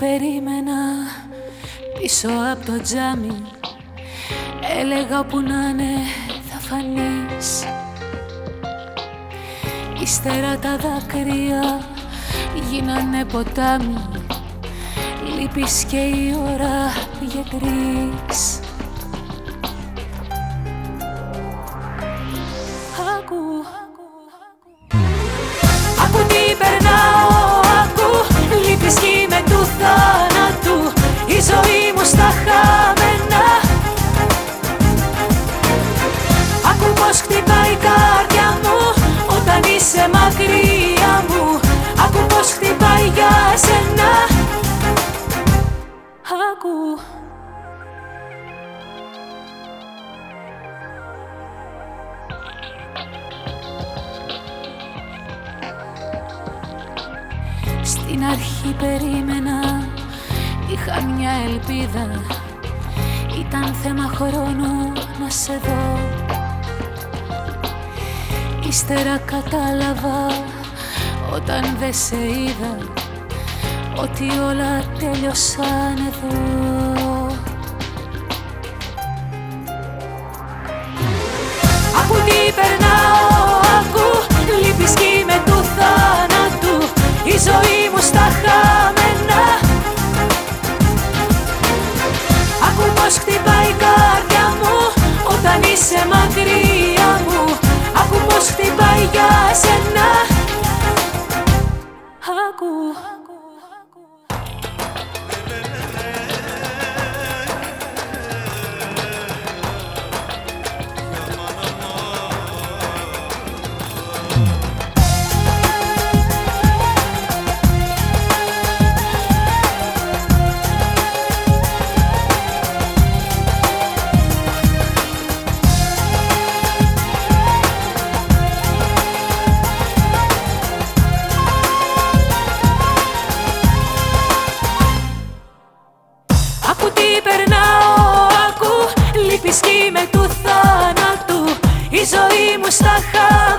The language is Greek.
περίμενα πίσω από το τζάμι. Έλεγα που να είναι θα φανείς. Ύστερα τα δάκρυα γίνανε ποτάμι. Λείπεις και η ώρα πήγε τρεις Στην αρχή περίμενα. Είχα μια ελπίδα. Ήταν θέμα χρόνου να σε δω. Ύστερα κατάλαβα Όταν δεν σε είδα ότι όλα τέλειωσαν εδώ που τι περνάω, άκου Λείπεις με του θάνατου Η ζωή μου στα χάρη.